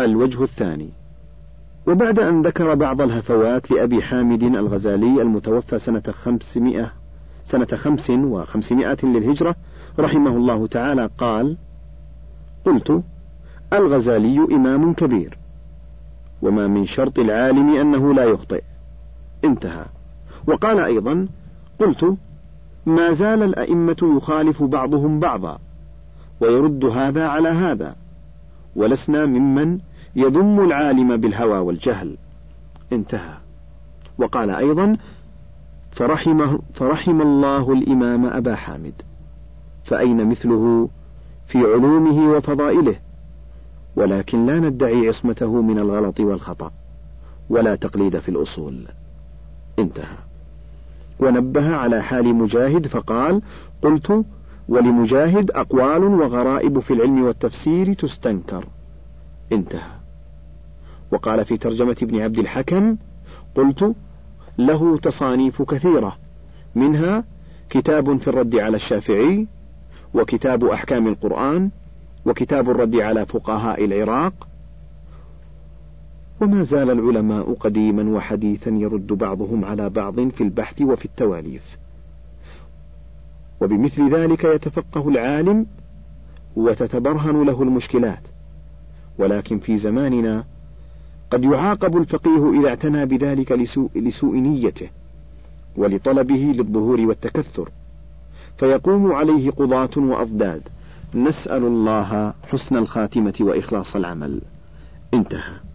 الوجه الثاني. وبعد أن ذكر بعض الهفوات لأبي حامد الغزالي المتوفى سنة خمسمائة سنة خمس وخمسمائة للهجرة رحمه الله تعالى قال قلت الغزالي إمام كبير وما من شرط العالم أنه لا يخطئ. انتهى. وقال أيضا قلت ما زال الأئمة يخالف بعضهم بعضا ويرد هذا على هذا. ولسنا ممن يذم العالم بالهوى والجهل. انتهى. وقال أيضا فرحمه فرحم الله الإمام أبا حامد. فأين مثله في علومه وفضائله؟ ولكن لا ندعي عصمته من الغلط والخطأ ولا تقليد في الأصول. انتهى. ونبه على حال مجاهد فقال قلت ولمجاهد أقوال وغرائب في العلم والتفسير تستنكر. انتهى. وقال في ترجمة ابن عبد الحكم قلت له تصانيف كثيرة منها كتاب في الرد على الشافعي وكتاب أحكام القرآن وكتاب الرد على فقهاء العراق. وما زال العلماء قديما وحديثا يرد بعضهم على بعض في البحث وفي التواليف. وبمثل ذلك يتفقه العالم وتتبرهن له المشكلات. ولكن في زماننا قد يعاقب الفقيه إذا اعتنى بذلك لسوء, لسوء نيته ولطلبه للظهور والتكثر. فيقوم عليه قضاة وأضداد. نسأل الله حسن الخاتمة وإخلاص العمل. انتهى.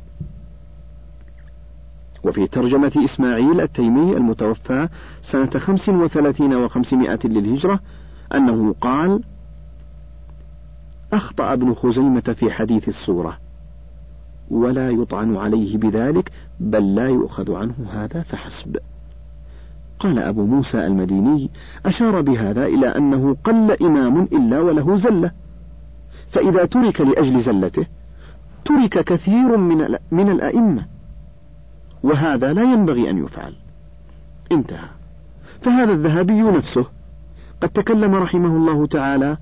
وفي ترجمة إسماعيل التيمي المتوفى سنة خمس وثلاثين وخمسمائة للهجرة أنه قال أخطأ ابن خزيمة في حديث الصورة ولا يطعن عليه بذلك بل لا يؤخذ عنه هذا فحسب. قال أبو موسى المديني أشار بهذا إلى أنه قل إمام إلا وله زلة فإذا ترك لأجل زلته ترك كثير من من الأئمة. وهذا لا ينبغي أن يفعل. انتهى. فهذا الذهبي نفسه قد تكلم رحمه الله تعالى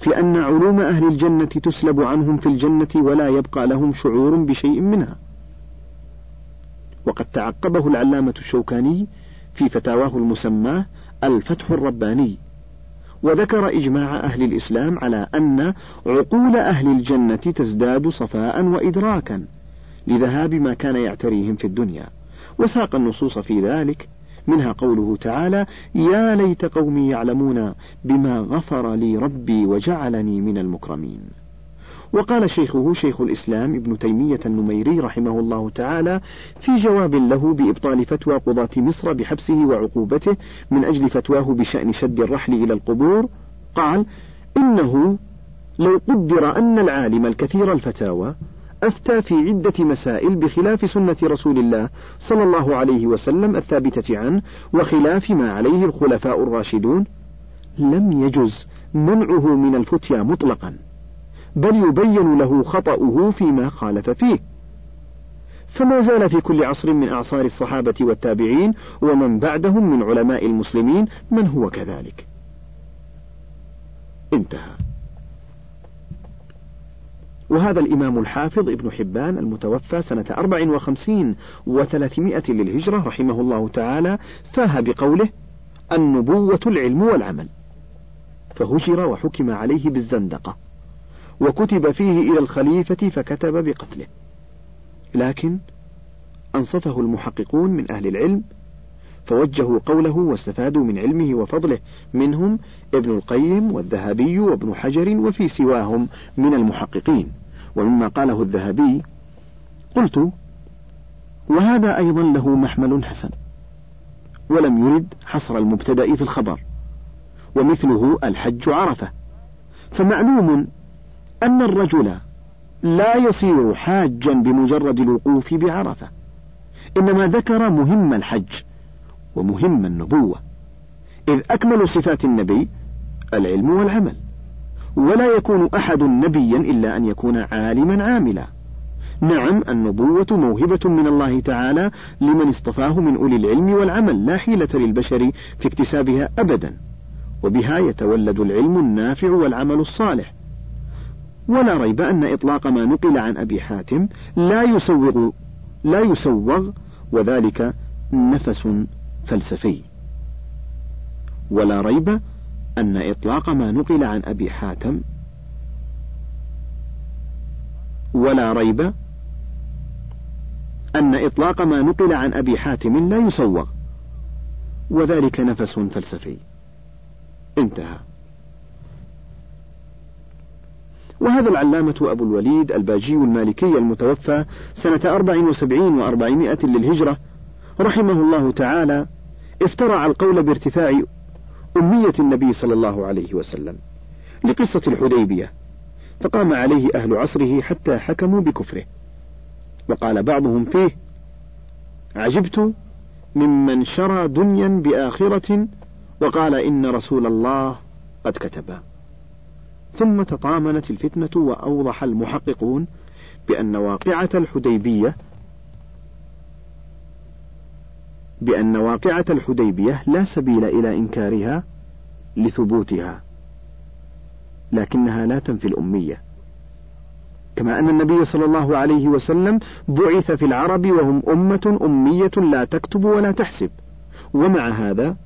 في أن علوم أهل الجنة تسلب عنهم في الجنة ولا يبقى لهم شعور بشيء منها. وقد تعقبه العلامة الشوكاني في فتاواه المسماه الفتح الرباني وذكر إجماع أهل الإسلام على أن عقول أهل الجنة تزداد صفاء وإدراكا. لذهاب ما كان يعتريهم في الدنيا. وساق النصوص في ذلك. منها قوله تعالى يا ليت قومي يعلمون بما غفر لي ربي وجعلني من المكرمين. وقال شيخه شيخ الإسلام ابن تيمية النميري رحمه الله تعالى في جواب له بإبطال فتوى قضاة مصر بحبسه وعقوبته من أجل فتواه بشأن شد الرحل إلى القبور قال إنه لو قدر أن العالم الكثير الفتاوى أفتى في عدة مسائل بخلاف سنة رسول الله صلى الله عليه وسلم الثابتة عنه وخلاف ما عليه الخلفاء الراشدون. لم يجز منعه من الفتيا مطلقا بل يبين له خطأه فيما خالف فيه. فما زال في كل عصر من أعصار الصحابة والتابعين ومن بعدهم من علماء المسلمين من هو كذلك. انتهى. وهذا الإمام الحافظ ابن حبان المتوفى سنة أربع وخمسين وثلاثمائة للهجرة رحمه الله تعالى فاه بقوله النبوة العلم والعمل فهجر وحكم عليه بالزندقة وكتب فيه إلى الخليفة فكتب بقتله. لكن أنصفه المحققون من أهل العلم فوجهوا قوله واستفادوا من علمه وفضله منهم ابن القيم والذهبي وابن حجر وفي سواهم من المحققين. ومما قاله الذهبي قلت وهذا أيضا له محمل حسن ولم يرد حصر المبتدأ في الخبر ومثله الحج عرفة فمعلوم أن الرجل لا يصير حاجا بمجرد الوقوف بعرفة إنما ذكر مهم الحج ومهم النبوة إذ أكمل صفات النبي العلم والعمل. ولا يكون أحد نبيا إلا أن يكون عالما عاملا. نعم النبوة موهبة من الله تعالى لمن اصطفاه من أولي العلم والعمل لا حيلة للبشر في اكتسابها أبدا. وبها يتولد العلم النافع والعمل الصالح. ولا ريب أن إطلاق ما نقل عن أبي حاتم لا يسوغ لا يسوغ وذلك نفس فلسفي. ولا ريب أن إطلاق ما نقل عن أبي حاتم ولا ريب أن إطلاق ما نقل عن أبي حاتم لا يسوغ وذلك نفس فلسفي. انتهى. وهذا العلامة أبو الوليد الباجي المالكي المتوفى سنة أربع وسبعين وأربعمائة للهجرة رحمه الله تعالى افترع القول بارتفاع أمية النبي صلى الله عليه وسلم لقصة الحديبية فقام عليه أهل عصره حتى حكموا بكفره وقال بعضهم فيه عجبت ممن شرى دنيا بآخرة وقال إن رسول الله قد كتب. ثم تطامنت الفتنة وأوضح المحققون بأن واقعة الحديبية بأن واقعة الحديبية لا سبيل إلى إنكارها لثبوتها لكنها لا تنفي الأمية. كما أن النبي صلى الله عليه وسلم بعث في العرب وهم أمة أمية لا تكتب ولا تحسب. ومع هذا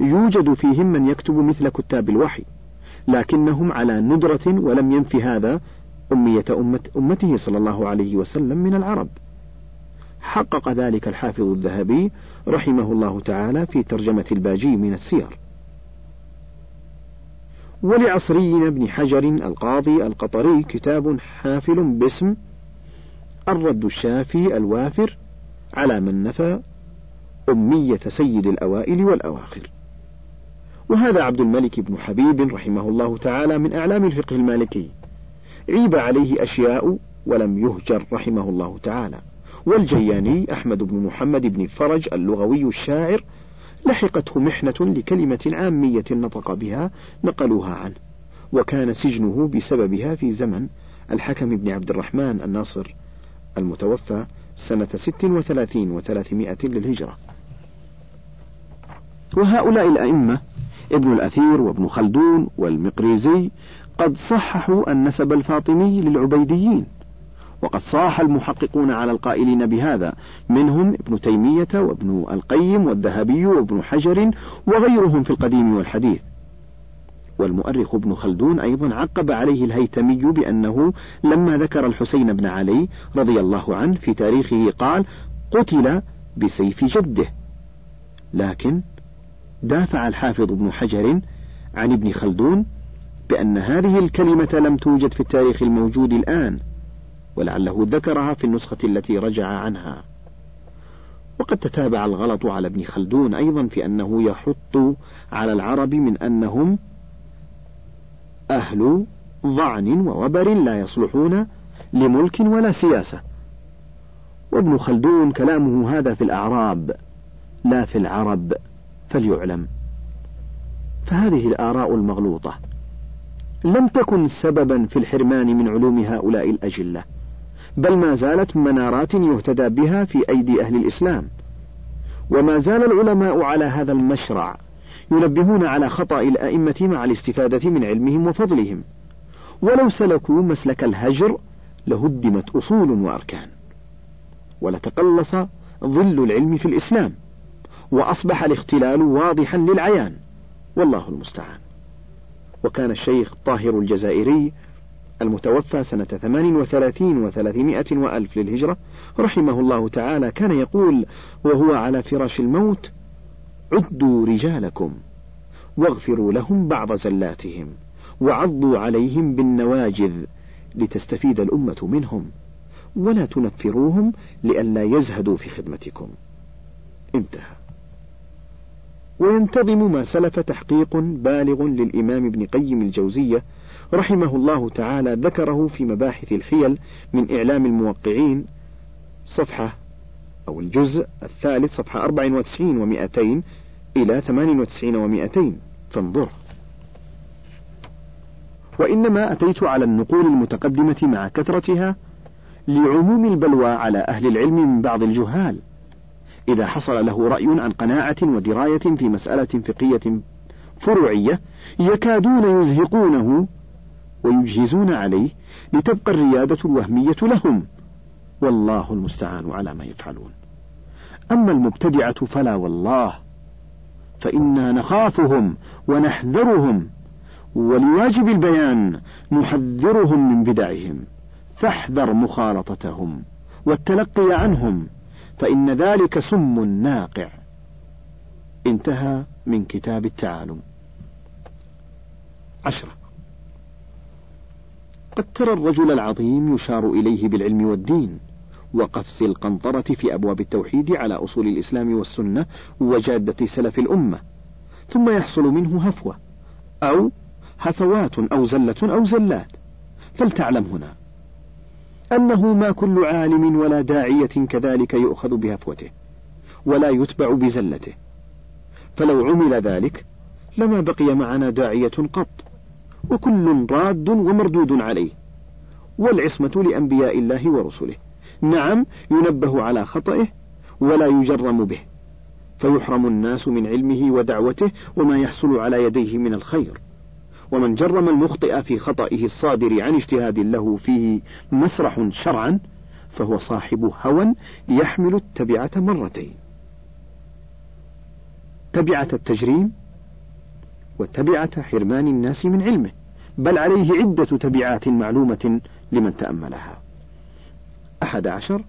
يوجد فيهم من يكتب مثل كتاب الوحي لكنهم على ندرة ولم ينف هذا أمية أمة أمته صلى الله عليه وسلم من العرب. حقق ذلك الحافظ الذهبي رحمه الله تعالى في ترجمة الباجي من السير. ولعصرينا ابن حجر القاضي القطري كتاب حافل باسم الرد الشافي الوافر على من نفى أمية سيد الأوائل والأواخر. وهذا عبد الملك بن حبيب رحمه الله تعالى من أعلام الفقه المالكي. عيب عليه أشياء ولم يهجر رحمه الله تعالى. والجياني أحمد بن محمد بن فرج اللغوي الشاعر لحقته محنة لكلمة عامية نطق بها نقلوها عنه وكان سجنه بسببها في زمن الحكم بن عبد الرحمن الناصر المتوفى سنة ست وثلاثين وثلاثمائة للهجرة. وهؤلاء الأئمة ابن الأثير وابن خلدون والمقريزي قد صححوا النسب الفاطمي للعبيديين وقد صاح المحققون على القائلين بهذا. منهم ابن تيمية وابن القيم والذهبي وابن حجر وغيرهم في القديم والحديث. والمؤرخ ابن خلدون أيضا عقب عليه الهيتمي بأنه لما ذكر الحسين بن علي رضي الله عنه في تاريخه قال قتل بسيف جده لكن دافع الحافظ ابن حجر عن ابن خلدون بأن هذه الكلمة لم توجد في التاريخ الموجود الآن. ولعله ذكرها في النسخة التي رجع عنها. وقد تتابع الغلط على ابن خلدون أيضا في أنه يحط على العرب من أنهم أهل ضعن ووبر لا يصلحون لملك ولا سياسة. وابن خلدون كلامه هذا في الأعراب لا في العرب فليعلم. فهذه الآراء المغلوطة لم تكن سببا في الحرمان من علوم هؤلاء الأجلة. بل ما زالت منارات يهتدى بها في أيدي أهل الإسلام. وما زال العلماء على هذا المشرع ينبهون على خطأ الأئمة مع الاستفادة من علمهم وفضلهم. ولو سلكوا مسلك الهجر لهدمت أصول وأركان. ولتقلص ظل العلم في الإسلام وأصبح الاختلال واضحا للعيان. والله المستعان. وكان الشيخ طاهر الجزائري المتوفى سنة ثمان وثلاثين وثلاثمائة وألف للهجرة رحمه الله تعالى كان يقول وهو على فراش الموت عدوا رجالكم واغفروا لهم بعض زلاتهم وعضوا عليهم بالنواجذ لتستفيد الأمة منهم ولا تنفروهم لئلا يزهدوا في خدمتكم. انتهى. وينتظم ما سلف تحقيق بالغ للإمام ابن قيم الجوزية رحمه الله تعالى ذكره في مباحث الحيل من إعلام الموقعين صفحة أو الجزء الثالث صفحة 94 و200 إلى 98 و200 فانظر. وإنما أتيت على النقول المتقدمة مع كثرتها لعموم البلوى على أهل العلم من بعض الجهال إذا حصل له رأي عن قناعة ودراية في مسألة فقهية فروعية يكادون يزهقونه ويجهزون عليه لتبقى الريادة الوهمية لهم. والله المستعان على ما يفعلون. أما المبتدعة فلا والله. فإنا نخافهم ونحذرهم. ولواجب البيان نحذرهم من بدعهم. فاحذر مخالطتهم والتلقي عنهم. فإن ذلك سم ناقع. انتهى من كتاب التعالم. عشرة. قد ترى الرجل العظيم يشار إليه بالعلم والدين وقفز القنطرة في أبواب التوحيد على أصول الإسلام والسنة وجادة سلف الأمة ثم يحصل منه هفوة أو هفوات أو زلة أو زلات. فلتعلم هنا أنه ما كل عالم ولا داعية كذلك يؤخذ بهفوته ولا يتبع بزلته. فلو عمل ذلك لما بقي معنا داعية قط. وكل راد ومردود عليه. والعصمة لأنبياء الله ورسله. نعم ينبه على خطئه ولا يجرم به. فيحرم الناس من علمه ودعوته وما يحصل على يديه من الخير. ومن جرم المخطئ في خطئه الصادر عن اجتهاد له فيه مسرح شرعا فهو صاحب هوى يحمل التبعة مرتين. تبعة التجريم وتبعة حرمان الناس من علمه بل عليه عدة تبعات معلومة لمن تأملها. أحد عشر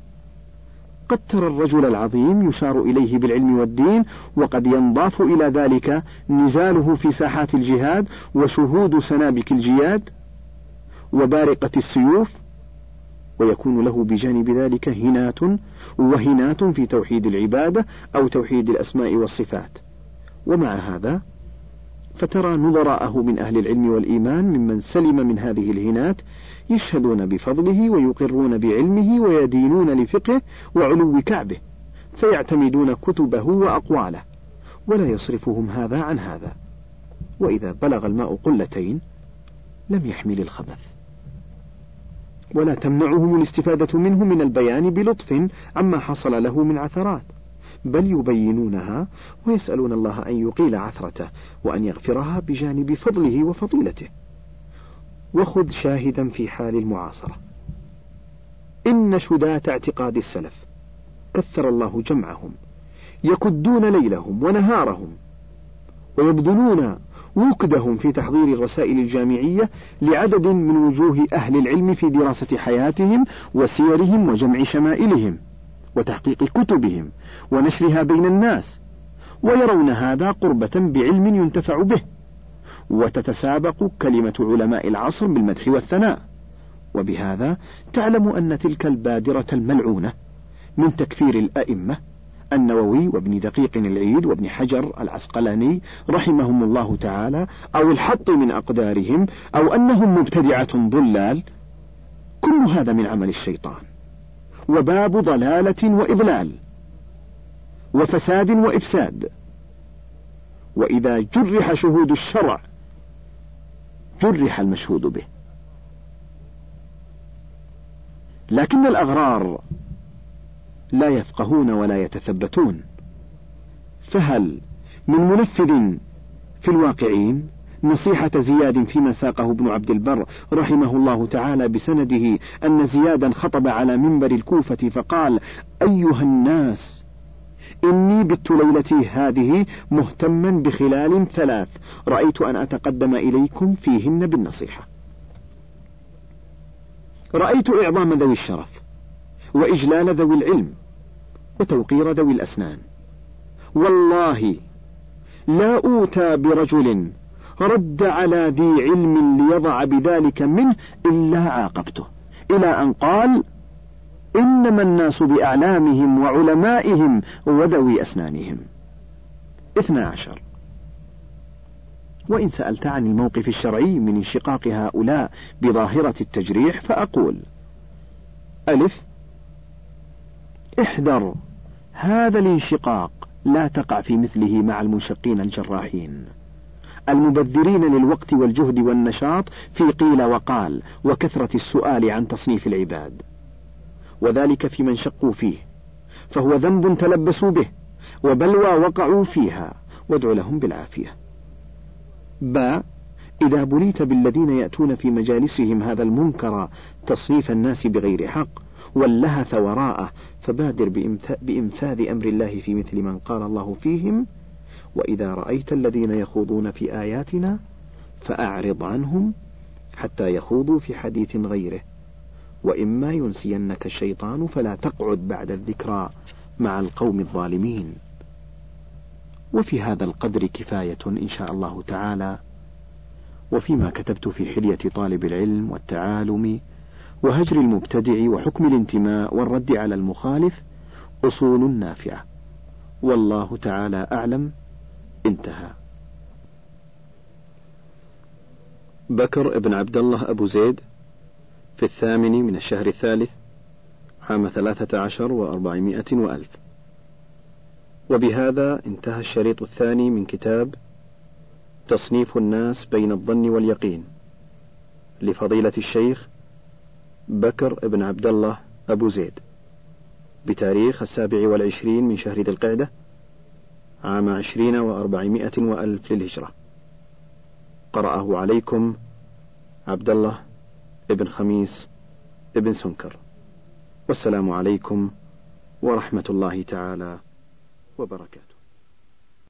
قد ترى الرجل العظيم يشار إليه بالعلم والدين وقد ينضاف إلى ذلك نزاله في ساحات الجهاد وشهود سنابك الجياد وبارقة السيوف ويكون له بجانب ذلك هنات وهنات في توحيد العبادة أو توحيد الأسماء والصفات. ومع هذا فترى نظراءه من أهل العلم والإيمان ممن سلم من هذه الهنات يشهدون بفضله ويقرون بعلمه ويدينون لفقهه وعلو كعبه فيعتمدون كتبه وأقواله ولا يصرفهم هذا عن هذا. وإذا بلغ الماء قلتين لم يحمل الخبث. ولا تمنعهم الاستفادة منه من البيان بلطف عما حصل له من عثرات. بل يبينونها ويسألون الله أن يقيل عثرته وأن يغفرها بجانب فضله وفضيلته. وخذ شاهدا في حال المعاصرة. إن شداة اعتقاد السلف كثر الله جمعهم يكدون ليلهم ونهارهم ويبذلون وكدهم في تحضير الرسائل الجامعية لعدد من وجوه أهل العلم في دراسة حياتهم وسيرهم وجمع شمائلهم. وتحقيق كتبهم ونشرها بين الناس ويرون هذا قربة بعلم ينتفع به وتتسابق كلمة علماء العصر بالمدح والثناء. وبهذا تعلم أن تلك البادرة الملعونة من تكفير الأئمة النووي وابن دقيق العيد وابن حجر العسقلاني رحمهم الله تعالى أو الحط من أقدارهم أو أنهم مبتدعة ضلال. كل هذا من عمل الشيطان. وباب ضلالة وإضلال وفساد وإفساد. وإذا جرح شهود الشرع جرح المشهود به. لكن الأغرار لا يفقهون ولا يتثبتون. فهل من منفذ في الواقعين؟ نصيحة زياد فيما ساقه ابن عبد البر رحمه الله تعالى بسنده أن زيادا خطب على منبر الكوفة فقال أيها الناس إني بت ليلتي هذه مهتما بخلال ثلاث رأيت أن أتقدم إليكم فيهن بالنصيحة. رأيت إعظام ذوي الشرف وإجلال ذوي العلم وتوقير ذوي الأسنان. والله لا أوتى برجل رد على ذي علم ليضع بذلك منه إلا عاقبته. إلى أن قال إنما الناس بأعلامهم وعلمائهم وذوي أسنانهم. اثنى عشر. وإن سألت عن الموقف الشرعي من انشقاق هؤلاء بظاهرة التجريح فأقول ألف. احذر هذا الانشقاق لا تقع في مثله مع المنشقين الجراحين. المبذرين للوقت والجهد والنشاط في قيل وقال وكثرة السؤال عن تصنيف العباد. وذلك في من شقوا فيه فهو ذنب تلبسوا به وبلوى وقعوا فيها وادع لهم بالعافية. با إذا بليت بالذين يأتون في مجالسهم هذا المنكر تصنيف الناس بغير حق واللهث وراءه فبادر بإنفاذ أمر الله في مثل من قال الله فيهم وإذا رأيت الذين يخوضون في آياتنا فأعرض عنهم حتى يخوضوا في حديث غيره. وإما ينسينك الشيطان فلا تقعد بعد الذكرى مع القوم الظالمين. وفي هذا القدر كفاية إن شاء الله تعالى. وفيما كتبت في حلية طالب العلم والتعالم وهجر المبتدع وحكم الانتماء والرد على المخالف أصول نافعة. والله تعالى أعلم انتهى. بكر بن عبد الله أبو زيد في الثامن من الشهر الثالث عام ثلاثة عشر وأربعمائة وألف. وبهذا انتهى الشريط الثاني من كتاب تصنيف الناس بين الظن واليقين لفضيلة الشيخ بكر بن عبد الله أبو زيد بتاريخ السابع والعشرين من شهر ذي القعدة عام عشرين وأربعمائة وألف للهجرة. قرأه عليكم عبد الله ابن خميس ابن سنكر. والسلام عليكم ورحمة الله تعالى وبركاته.